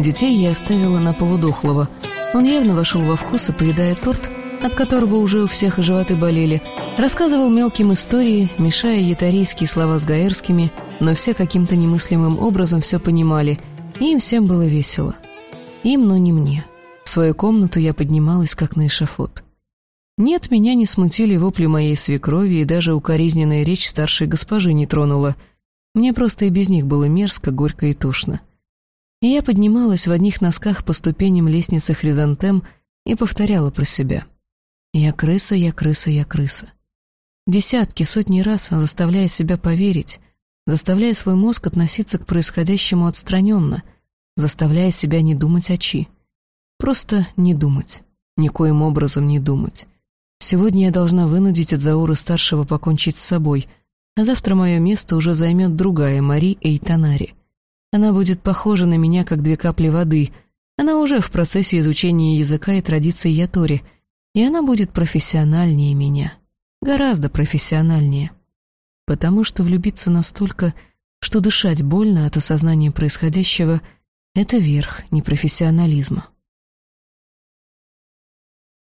Детей я оставила на полудохлого. Он явно вошел во вкус и, поедая торт, от которого уже у всех животы болели, рассказывал мелким истории, мешая ятарийские слова с гаэрскими, но все каким-то немыслимым образом все понимали, и им всем было весело. Им, но не мне. В свою комнату я поднималась, как на эшафот. Нет, меня не смутили вопли моей свекрови, и даже укоризненная речь старшей госпожи не тронула. Мне просто и без них было мерзко, горько и тошно. И я поднималась в одних носках по ступеням лестницы хризантем и повторяла про себя. «Я крыса, я крыса, я крыса». Десятки, сотни раз заставляя себя поверить, заставляя свой мозг относиться к происходящему отстраненно, заставляя себя не думать о Чи. Просто не думать, никоим образом не думать. Сегодня я должна вынудить от Зауры-старшего покончить с собой, а завтра мое место уже займет другая, Мари Эйтанари. Она будет похожа на меня, как две капли воды. Она уже в процессе изучения языка и традиций Ятори, и она будет профессиональнее меня. Гораздо профессиональнее. Потому что влюбиться настолько, что дышать больно от осознания происходящего — это верх непрофессионализма.